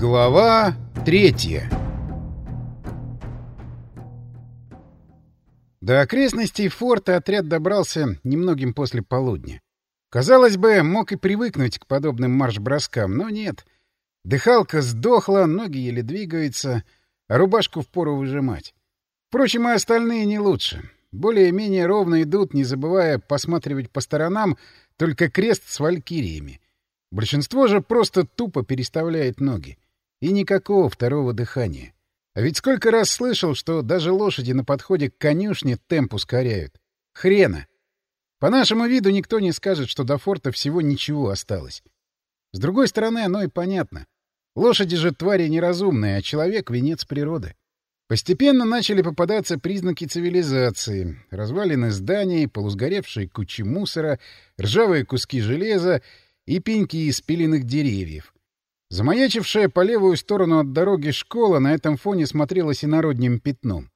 Глава третья До окрестностей форта отряд добрался немногим после полудня. Казалось бы, мог и привыкнуть к подобным марш-броскам, но нет. Дыхалка сдохла, ноги еле двигаются, а рубашку впору выжимать. Впрочем, и остальные не лучше. Более-менее ровно идут, не забывая посматривать по сторонам, только крест с валькириями. Большинство же просто тупо переставляет ноги. И никакого второго дыхания. А ведь сколько раз слышал, что даже лошади на подходе к конюшне темп ускоряют. Хрена! По нашему виду никто не скажет, что до форта всего ничего осталось. С другой стороны, оно и понятно. Лошади же твари неразумные, а человек — венец природы. Постепенно начали попадаться признаки цивилизации. Развалины зданий, полусгоревшие кучи мусора, ржавые куски железа и пеньки из пиленных деревьев. Замаячившая по левую сторону от дороги школа на этом фоне смотрелась инородним пятном.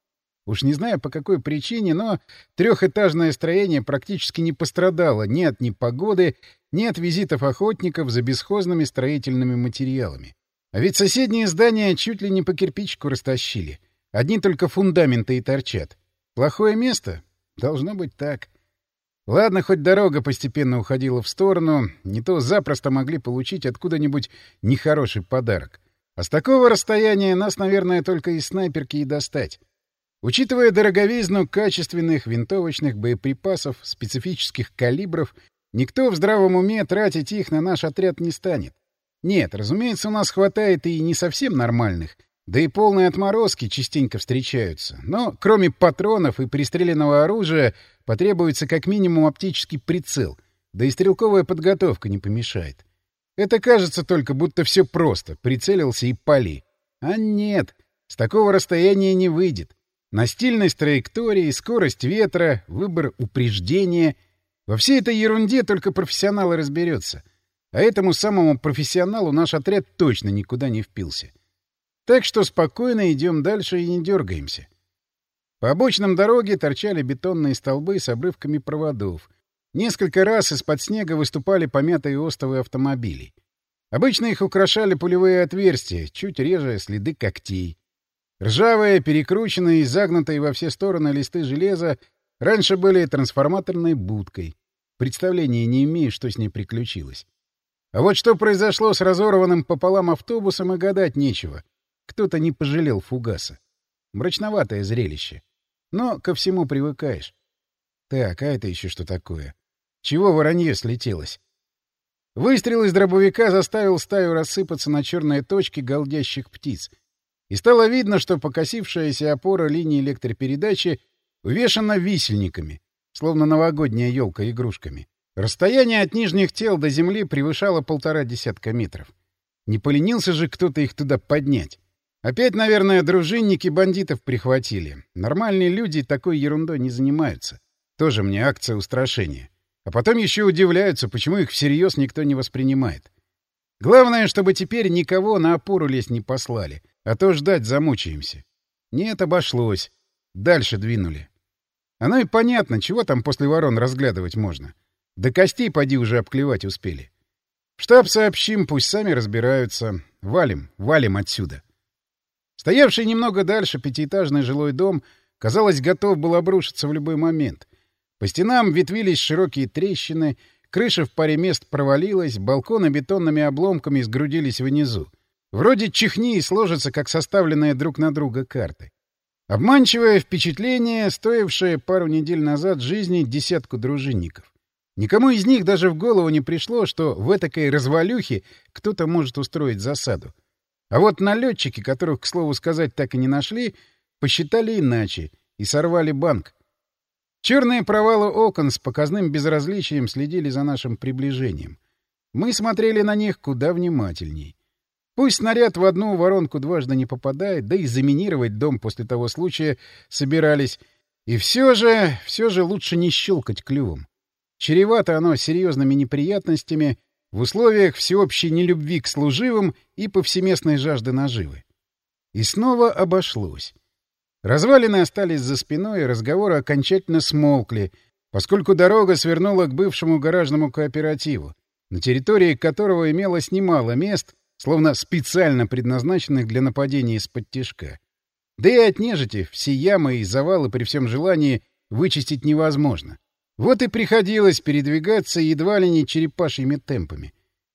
Уж не знаю по какой причине, но трехэтажное строение практически не пострадало ни от непогоды, ни от визитов охотников за бесхозными строительными материалами. А ведь соседние здания чуть ли не по кирпичку растащили — Одни только фундаменты и торчат. Плохое место? Должно быть так. Ладно, хоть дорога постепенно уходила в сторону, не то запросто могли получить откуда-нибудь нехороший подарок. А с такого расстояния нас, наверное, только из снайперки и достать. Учитывая дороговизну качественных винтовочных боеприпасов специфических калибров, никто в здравом уме тратить их на наш отряд не станет. Нет, разумеется, у нас хватает и не совсем нормальных, да и полные отморозки частенько встречаются. Но кроме патронов и пристреленного оружия потребуется как минимум оптический прицел, да и стрелковая подготовка не помешает. Это кажется только, будто все просто. Прицелился и пали. А нет, с такого расстояния не выйдет. Настильность траектории, скорость ветра, выбор упреждения. Во всей этой ерунде только профессионал разберется. А этому самому профессионалу наш отряд точно никуда не впился. — так что спокойно идем дальше и не дергаемся. По обочинам дороги торчали бетонные столбы с обрывками проводов. Несколько раз из-под снега выступали помятые остовы автомобилей. Обычно их украшали пулевые отверстия, чуть реже следы когтей. Ржавые, перекрученные и загнутые во все стороны листы железа раньше были трансформаторной будкой. Представления не имею, что с ней приключилось. А вот что произошло с разорванным пополам автобусом и гадать нечего. Кто-то не пожалел фугаса. Мрачноватое зрелище. Но ко всему привыкаешь. Так, а это еще что такое? Чего воронье слетелось? Выстрел из дробовика заставил стаю рассыпаться на черные точки голдящих птиц. И стало видно, что покосившаяся опора линии электропередачи увешана висельниками, словно новогодняя елка игрушками. Расстояние от нижних тел до земли превышало полтора десятка метров. Не поленился же кто-то их туда поднять. Опять, наверное, дружинники бандитов прихватили. Нормальные люди такой ерундой не занимаются. Тоже мне акция устрашения. А потом еще удивляются, почему их всерьез никто не воспринимает. Главное, чтобы теперь никого на опору лезть не послали, а то ждать замучаемся. Нет, обошлось. Дальше двинули. Оно и понятно, чего там после ворон разглядывать можно. До костей поди уже обклевать успели. В штаб сообщим, пусть сами разбираются. Валим, валим отсюда. Стоявший немного дальше пятиэтажный жилой дом, казалось, готов был обрушиться в любой момент. По стенам ветвились широкие трещины, крыша в паре мест провалилась, балконы бетонными обломками сгрудились внизу. Вроде чихни и сложатся, как составленные друг на друга карты. Обманчивое впечатление, стоившее пару недель назад жизни десятку дружинников. Никому из них даже в голову не пришло, что в этакой развалюхе кто-то может устроить засаду. А вот налетчики, которых, к слову сказать, так и не нашли, посчитали иначе и сорвали банк. Черные провалы окон с показным безразличием следили за нашим приближением. Мы смотрели на них куда внимательней. Пусть снаряд в одну воронку дважды не попадает, да и заминировать дом после того случая собирались. И все же, все же лучше не щелкать клювом. Чревато оно серьезными неприятностями в условиях всеобщей нелюбви к служивым и повсеместной жажды наживы. И снова обошлось. Развалины остались за спиной, и разговоры окончательно смолкли, поскольку дорога свернула к бывшему гаражному кооперативу, на территории которого имелось немало мест, словно специально предназначенных для нападения из-под тишка. Да и от нежити все ямы и завалы при всем желании вычистить невозможно. Вот и приходилось передвигаться едва ли не черепашьими темпами,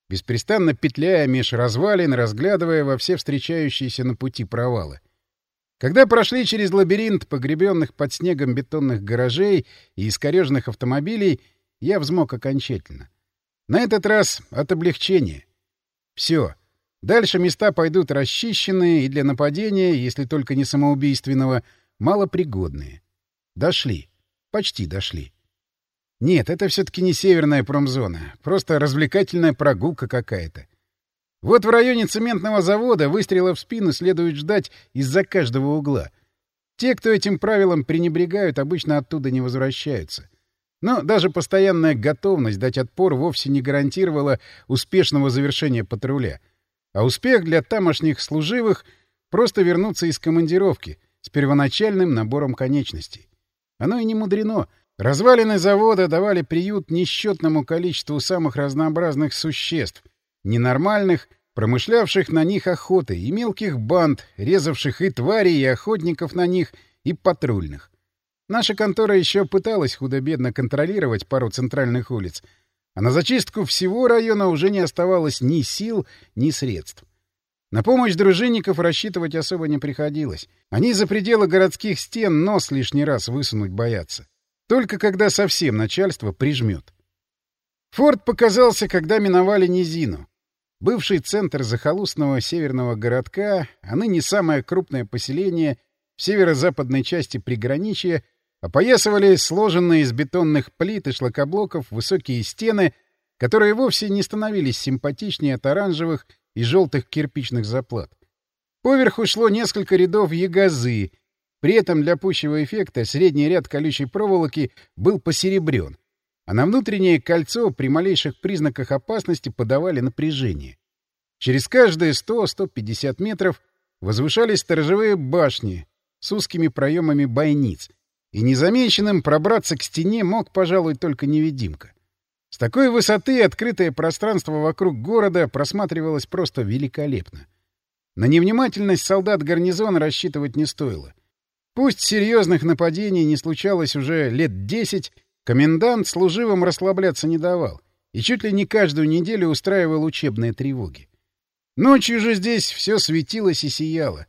беспрестанно петляя меж развалин, разглядывая во все встречающиеся на пути провалы. Когда прошли через лабиринт погребенных под снегом бетонных гаражей и искореженных автомобилей, я взмок окончательно. На этот раз от облегчения. Все. Дальше места пойдут расчищенные и для нападения, если только не самоубийственного, малопригодные. Дошли. Почти дошли. Нет, это все-таки не северная промзона. Просто развлекательная прогулка какая-то. Вот в районе цементного завода выстрела в спину следует ждать из-за каждого угла. Те, кто этим правилом пренебрегают, обычно оттуда не возвращаются. Но даже постоянная готовность дать отпор вовсе не гарантировала успешного завершения патруля. А успех для тамошних служивых — просто вернуться из командировки с первоначальным набором конечностей. Оно и не мудрено. Развалины завода давали приют несчетному количеству самых разнообразных существ, ненормальных, промышлявших на них охотой, и мелких банд, резавших и тварей, и охотников на них, и патрульных. Наша контора еще пыталась худо-бедно контролировать пару центральных улиц, а на зачистку всего района уже не оставалось ни сил, ни средств. На помощь дружинников рассчитывать особо не приходилось. Они за пределы городских стен нос лишний раз высунуть боятся. Только когда совсем начальство прижмет. Форт показался, когда миновали низину. Бывший центр захолустного северного городка, а ныне самое крупное поселение в северо-западной части приграничья, опоясывали сложенные из бетонных плит и шлакоблоков высокие стены, которые вовсе не становились симпатичнее от оранжевых и желтых кирпичных заплат. Поверху шло несколько рядов ягозы, при этом для пущего эффекта средний ряд колючей проволоки был посеребрен, а на внутреннее кольцо при малейших признаках опасности подавали напряжение. Через каждые 100-150 метров возвышались сторожевые башни с узкими проемами бойниц, и незамеченным пробраться к стене мог, пожалуй, только невидимка. С такой высоты открытое пространство вокруг города просматривалось просто великолепно. На невнимательность солдат гарнизона рассчитывать не стоило. Пусть серьезных нападений не случалось уже лет десять, комендант служивым расслабляться не давал и чуть ли не каждую неделю устраивал учебные тревоги. Ночью же здесь все светилось и сияло.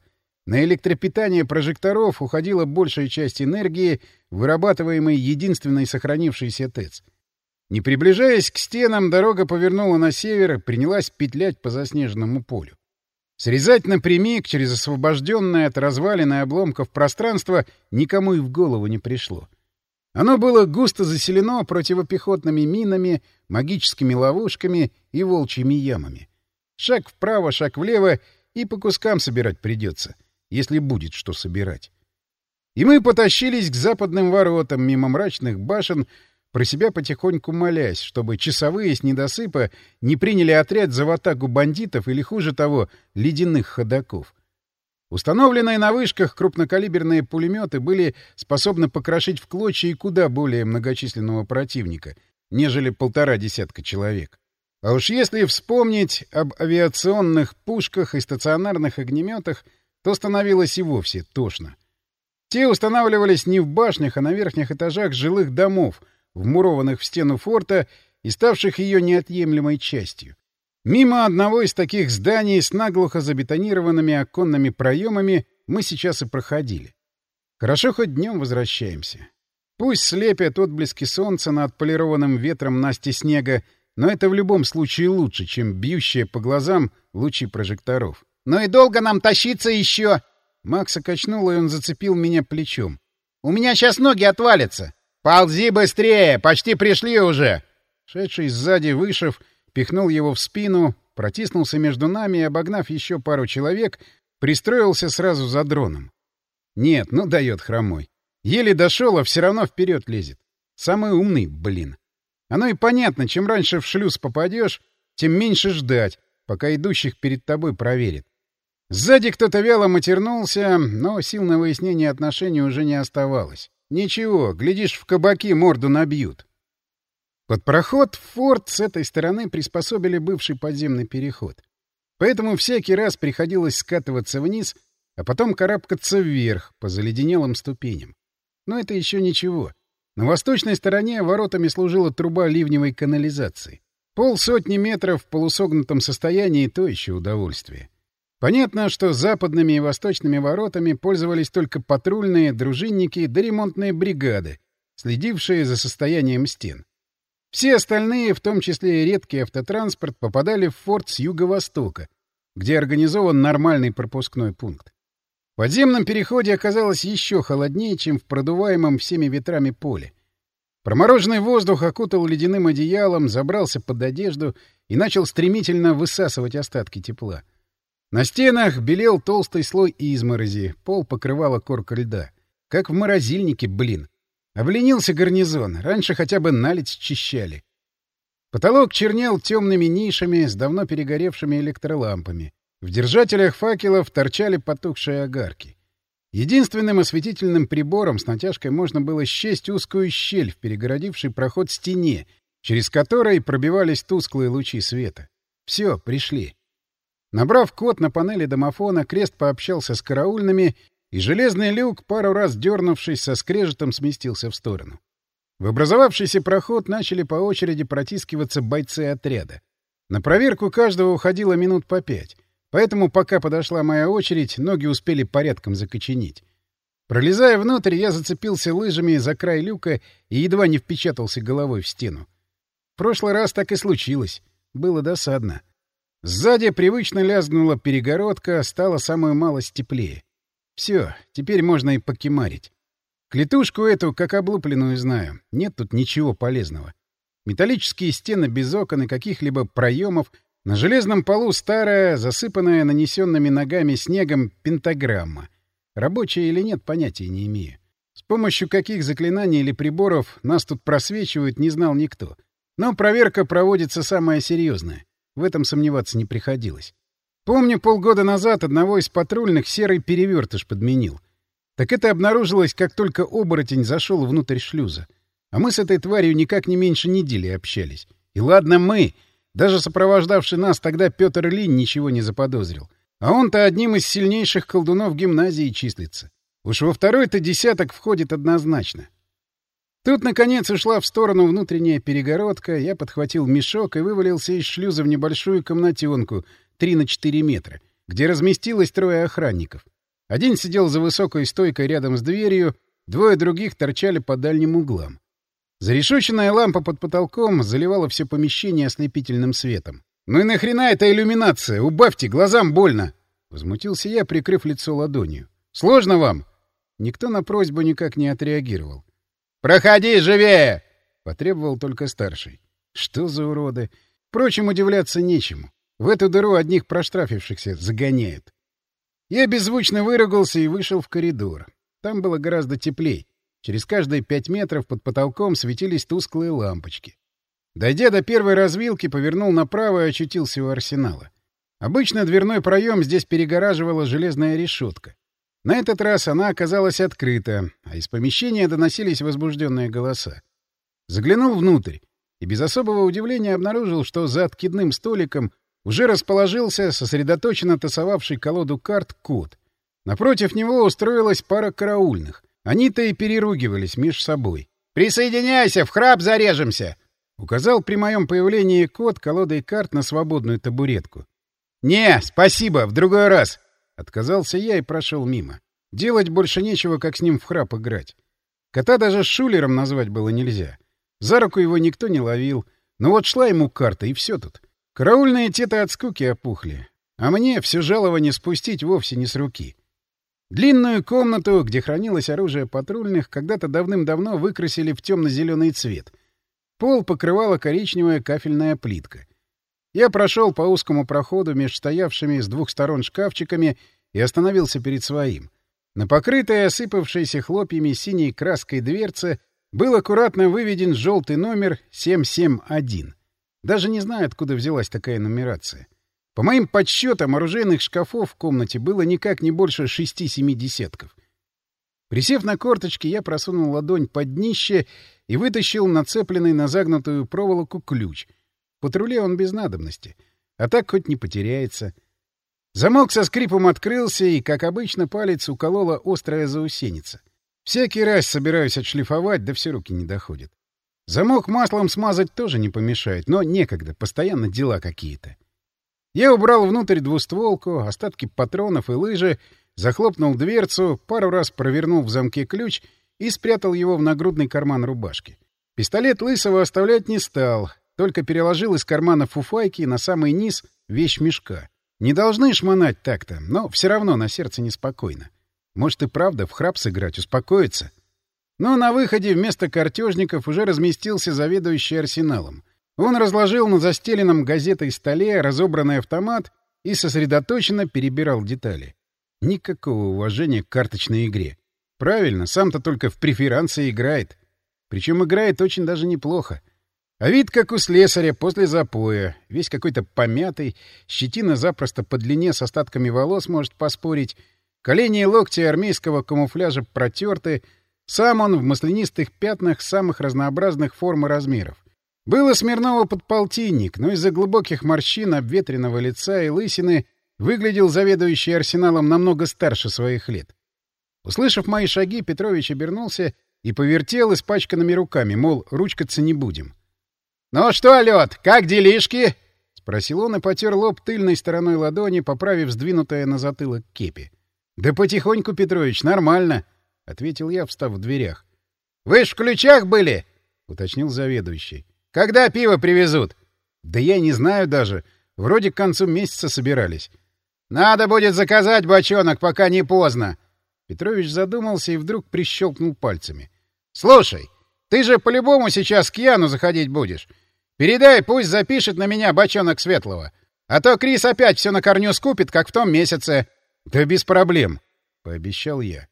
На электропитание прожекторов уходила большая часть энергии, вырабатываемой единственной сохранившейся ТЭЦ. Не приближаясь к стенам, дорога повернула на север и принялась петлять по заснеженному полю. Срезать напрямик через освобожденное от развалины обломков пространство никому и в голову не пришло. Оно было густо заселено противопехотными минами, магическими ловушками и волчьими ямами. Шаг вправо, шаг влево, и по кускам собирать придется — если будет что собирать. И мы потащились к западным воротам мимо мрачных башен, про себя потихоньку молясь, чтобы часовые с недосыпа не приняли отряд за ватагу бандитов или, хуже того, ледяных ходаков. Установленные на вышках крупнокалиберные пулеметы были способны покрошить в клочья и куда более многочисленного противника, нежели полтора десятка человек. А уж если вспомнить об авиационных пушках и стационарных огнеметах — то становилось и вовсе тошно. Те устанавливались не в башнях, а на верхних этажах жилых домов, вмурованных в стену форта и ставших ее неотъемлемой частью. Мимо одного из таких зданий с наглухо забетонированными оконными проемами мы сейчас и проходили. Хорошо хоть днем возвращаемся. Пусть слепят отблески солнца над отполированным ветром Насти снега, но это в любом случае лучше, чем бьющие по глазам лучи прожекторов. «Ну и долго нам тащиться еще?» Макса качнуло, и он зацепил меня плечом. «У меня сейчас ноги отвалятся!» «Ползи быстрее! Почти пришли уже!» Шедший сзади Вышев пихнул его в спину, протиснулся между нами и, обогнав еще пару человек, пристроился сразу за дроном. Нет, ну дает хромой. Еле дошел, а все равно вперед лезет. Самый умный, блин. Оно и понятно, чем раньше в шлюз попадешь, тем меньше ждать, пока идущих перед тобой проверит. Сзади кто-то вяло матернулся, но сил на выяснение отношений уже не оставалось. Ничего, глядишь, в кабаки морду набьют. Под проход в форт с этой стороны приспособили бывший подземный переход. Поэтому всякий раз приходилось скатываться вниз, а потом карабкаться вверх по заледенелым ступеням. Но это еще ничего. На восточной стороне воротами служила труба ливневой канализации. Полсотни метров в полусогнутом состоянии — то еще удовольствие. Понятно, что западными и восточными воротами пользовались только патрульные, дружинники да ремонтные бригады, следившие за состоянием стен. Все остальные, в том числе и редкий автотранспорт, попадали в форт с юго-востока, где организован нормальный пропускной пункт. В подземном переходе оказалось еще холоднее, чем в продуваемом всеми ветрами поле. Промороженный воздух окутал ледяным одеялом, забрался под одежду и начал стремительно высасывать остатки тепла. На стенах белел толстый слой изморози, пол покрывала корка льда. Как в морозильнике, блин. Обленился гарнизон, раньше хотя бы наледь счищали. Потолок чернел темными нишами с давно перегоревшими электролампами. В держателях факелов торчали потухшие огарки. Единственным осветительным прибором с натяжкой можно было счесть узкую щель в перегородившей проход стене, через которой пробивались тусклые лучи света. Все, пришли. Набрав код на панели домофона, Крест пообщался с караульными, и железный люк, пару раз дернувшись, со скрежетом сместился в сторону. В образовавшийся проход начали по очереди протискиваться бойцы отряда. На проверку каждого уходило минут по пять, поэтому, пока подошла моя очередь, ноги успели порядком закоченить. Пролезая внутрь, я зацепился лыжами за край люка и едва не впечатался головой в стену. В прошлый раз так и случилось. Было досадно. Сзади привычно лязгнула перегородка, стало самую малость теплее. Все, теперь можно и покемарить. Клетушку эту, как облупленную, знаю. Нет тут ничего полезного. Металлические стены без окон и каких-либо проемов, на железном полу старая, засыпанная нанесенными ногами снегом пентаграмма. Рабочая или нет, понятия не имею. С помощью каких заклинаний или приборов нас тут просвечивают, не знал никто. Но проверка проводится самая серьезная. В этом сомневаться не приходилось. Помню, полгода назад одного из патрульных серый перевертыш подменил. Так это обнаружилось, как только оборотень зашел внутрь шлюза. А мы с этой тварью никак не меньше недели общались. И ладно мы, даже сопровождавший нас тогда Петр Линь ничего не заподозрил. А он-то одним из сильнейших колдунов гимназии числится. Уж во второй-то десяток входит однозначно. Тут, наконец, ушла в сторону внутренняя перегородка, я подхватил мешок и вывалился из шлюза в небольшую комнатенку 3 на 4 метра, где разместилось трое охранников. Один сидел за высокой стойкой рядом с дверью, двое других торчали по дальним углам. Зарешоченная лампа под потолком заливала все помещение ослепительным светом. «Ну и нахрена эта иллюминация? Убавьте, глазам больно!» Возмутился я, прикрыв лицо ладонью. «Сложно вам?» Никто на просьбу никак не отреагировал. «Проходи живее!» — потребовал только старший. Что за уроды? Впрочем, удивляться нечему. В эту дыру одних проштрафившихся загоняют. Я беззвучно выругался и вышел в коридор. Там было гораздо теплей. Через каждые пять метров под потолком светились тусклые лампочки. Дойдя до первой развилки, повернул направо и очутился у арсенала. Обычно дверной проем здесь перегораживала железная решетка. На этот раз она оказалась открыта, а из помещения доносились возбужденные голоса. Заглянул внутрь и без особого удивления обнаружил, что за откидным столиком уже расположился сосредоточенно тасовавший колоду карт кот. Напротив него устроилась пара караульных. Они-то и переругивались меж собой. «Присоединяйся, в храп зарежемся!» — указал при моем появлении кот колодой карт на свободную табуретку. «Не, спасибо, в другой раз!» Отказался я и прошел мимо. Делать больше нечего, как с ним в храп играть. Кота даже шулером назвать было нельзя. За руку его никто не ловил. Но вот шла ему карта, и все тут. Караульные те-то от скуки опухли. А мне все жалование спустить вовсе не с руки. Длинную комнату, где хранилось оружие патрульных, когда-то давным-давно выкрасили в темно-зеленый цвет. Пол покрывала коричневая кафельная плитка. Я прошел по узкому проходу между стоявшими с двух сторон шкафчиками и остановился перед своим. На покрытой осыпавшейся хлопьями синей краской дверце был аккуратно выведен желтый номер 771. Даже не знаю, откуда взялась такая нумерация. По моим подсчетам, оружейных шкафов в комнате было никак не больше шести-семи десятков. Присев на корточки, я просунул ладонь под днище и вытащил нацепленный на загнутую проволоку ключ — в патруле он без надобности. А так хоть не потеряется. Замок со скрипом открылся, и, как обычно, палец уколола острая заусеница. Всякий раз собираюсь отшлифовать, да все руки не доходят. Замок маслом смазать тоже не помешает, но некогда, постоянно дела какие-то. Я убрал внутрь двустволку, остатки патронов и лыжи, захлопнул дверцу, пару раз провернул в замке ключ и спрятал его в нагрудный карман рубашки. Пистолет Лысого оставлять не стал, только переложил из кармана фуфайки на самый низ вещь мешка. Не должны шмонать так-то, но все равно на сердце неспокойно. Может и правда в храп сыграть, успокоиться. Но на выходе вместо картежников уже разместился заведующий арсеналом. Он разложил на застеленном газетой столе разобранный автомат и сосредоточенно перебирал детали. Никакого уважения к карточной игре. Правильно, сам-то только в преферансы играет. Причем играет очень даже неплохо. А вид как у слесаря после запоя. Весь какой-то помятый, щетина запросто по длине с остатками волос может поспорить. Колени и локти армейского камуфляжа протерты. Сам он в маслянистых пятнах самых разнообразных форм и размеров. Было Смирнова подполтинник, но из-за глубоких морщин, обветренного лица и лысины выглядел заведующий арсеналом намного старше своих лет. Услышав мои шаги, Петрович обернулся и повертел испачканными руками, мол, ручкаться не будем. — Ну что, лед, как делишки? — спросил он и потер лоб тыльной стороной ладони, поправив сдвинутое на затылок кепи. — Да потихоньку, Петрович, нормально, — ответил я, встав в дверях. — Вы ж в ключах были? — уточнил заведующий. — Когда пиво привезут? — Да я не знаю даже. Вроде к концу месяца собирались. — Надо будет заказать бочонок, пока не поздно. Петрович задумался и вдруг прищелкнул пальцами. — Слушай, ты же по-любому сейчас к Яну заходить будешь. Передай, пусть запишет на меня бочонок светлого. А то Крис опять все на корню скупит, как в том месяце. — Да без проблем, — пообещал я.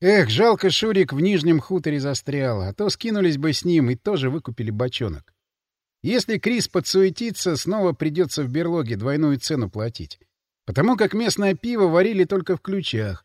Эх, жалко, Шурик в Нижнем хуторе застрял, а то скинулись бы с ним и тоже выкупили бочонок. Если Крис подсуетится, снова придется в берлоге двойную цену платить. Потому как местное пиво варили только в ключах,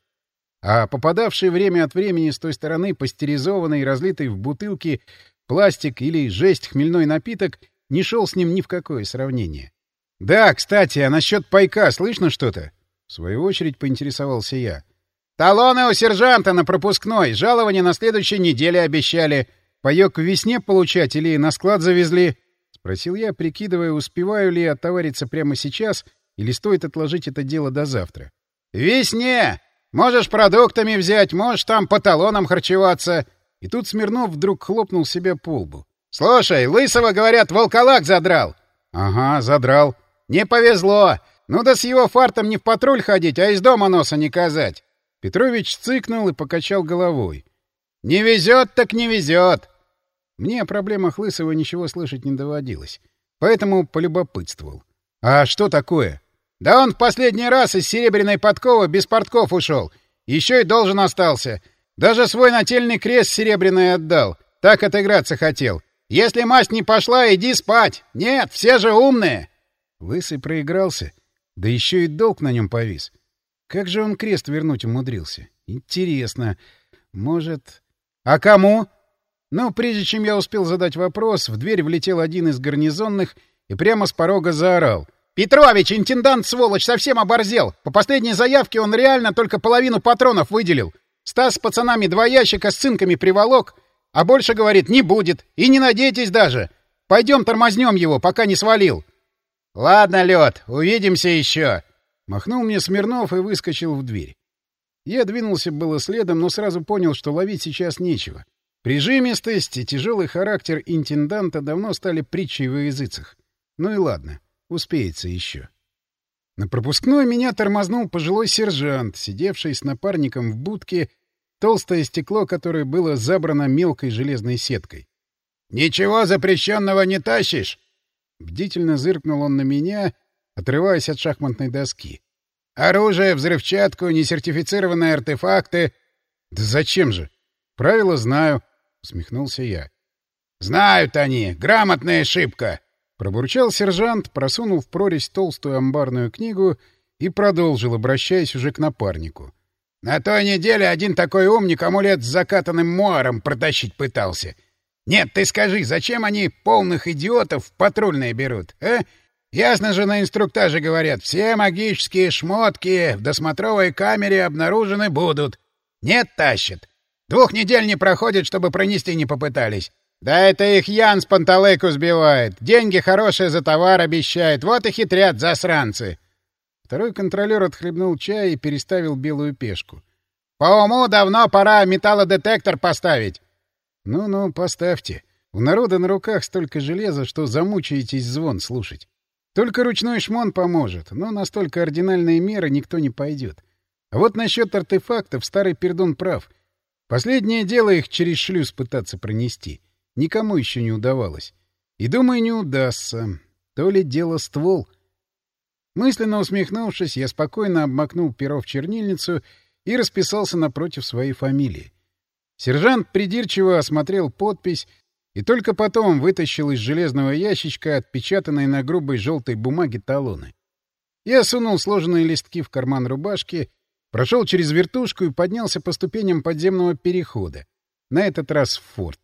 а попадавший время от времени с той стороны пастеризованный и разлитый в бутылки пластик или жесть хмельной напиток не шел с ним ни в какое сравнение. — Да, кстати, а насчет пайка слышно что-то? — в свою очередь поинтересовался я. — Талоны у сержанта на пропускной, жалование на следующей неделе обещали. Паёк в весне получать или на склад завезли? — спросил я, прикидывая, успеваю ли оттовариться прямо сейчас или стоит отложить это дело до завтра. — Весне! Можешь продуктами взять, можешь там по талонам харчеваться. И тут Смирнов вдруг хлопнул себя по лбу. — Слушай, Лысого, говорят, волколак задрал. — Ага, задрал. — Не повезло. Ну да с его фартом не в патруль ходить, а из дома носа не казать. Петрович цыкнул и покачал головой. — Не везет так не везет. Мне о проблемах Лысого ничего слышать не доводилось, поэтому полюбопытствовал. — А что такое? — да он в последний раз из серебряной подковы без портков ушел. Еще и должен остался. Даже свой нательный крест серебряный отдал. Так отыграться хотел. Если масть не пошла, иди спать. Нет, все же умные. Лысый проигрался. Да еще и долг на нем повис. Как же он крест вернуть умудрился? Интересно. Может... А кому? Но прежде чем я успел задать вопрос, в дверь влетел один из гарнизонных и прямо с порога заорал — «Петрович, интендант, сволочь, совсем оборзел. По последней заявке он реально только половину патронов выделил. Стас с пацанами два ящика с цинками приволок, а больше, говорит, не будет. И не надейтесь даже. Пойдем тормознем его, пока не свалил». «Ладно, лед, увидимся еще!» Махнул мне Смирнов и выскочил в дверь. Я двинулся было следом, но сразу понял, что ловить сейчас нечего. Прижимистость и тяжелый характер интенданта давно стали притчей во языцах. Ну и ладно. Успеется еще. На пропускной меня тормознул пожилой сержант, сидевший с напарником в будке, толстое стекло которое было забрано мелкой железной сеткой. — Ничего запрещенного не тащишь? Бдительно зыркнул он на меня, отрываясь от шахматной доски. — Оружие, взрывчатку, несертифицированные артефакты. — Да зачем же? Правила знаю, — усмехнулся я. — Знают они. Грамотная ошибка. Пробурчал сержант, просунул в прорезь толстую амбарную книгу и продолжил, обращаясь уже к напарнику. «На той неделе один такой умник амулет с закатанным муаром протащить пытался. Нет, ты скажи, зачем они полных идиотов в патрульные берут, а? Ясно же на инструктаже говорят, все магические шмотки в досмотровой камере обнаружены будут. Нет, тащат. Двух недель не проходит, чтобы пронести не попытались. Да это их Ян с панталыку сбивает. Деньги хорошие за товар обещает. Вот и хитрят засранцы. Второй контролер отхлебнул чай и переставил белую пешку. По уму давно пора металлодетектор поставить. Ну-ну, поставьте. У народа на руках столько железа, что замучаетесь звон слушать. Только ручной шмон поможет, но на столь кардинальные меры никто не пойдет. А вот насчет артефактов старый пердун прав. Последнее дело их через шлюз пытаться пронести. Никому еще не удавалось. И, думаю, не удастся. То ли дело ствол. Мысленно усмехнувшись, я спокойно обмакнул перо в чернильницу и расписался напротив своей фамилии. Сержант придирчиво осмотрел подпись и только потом вытащил из железного ящичка отпечатанные на грубой желтой бумаге талоны. Я сунул сложенные листки в карман рубашки, прошел через вертушку и поднялся по ступеням подземного перехода, на этот раз в форт.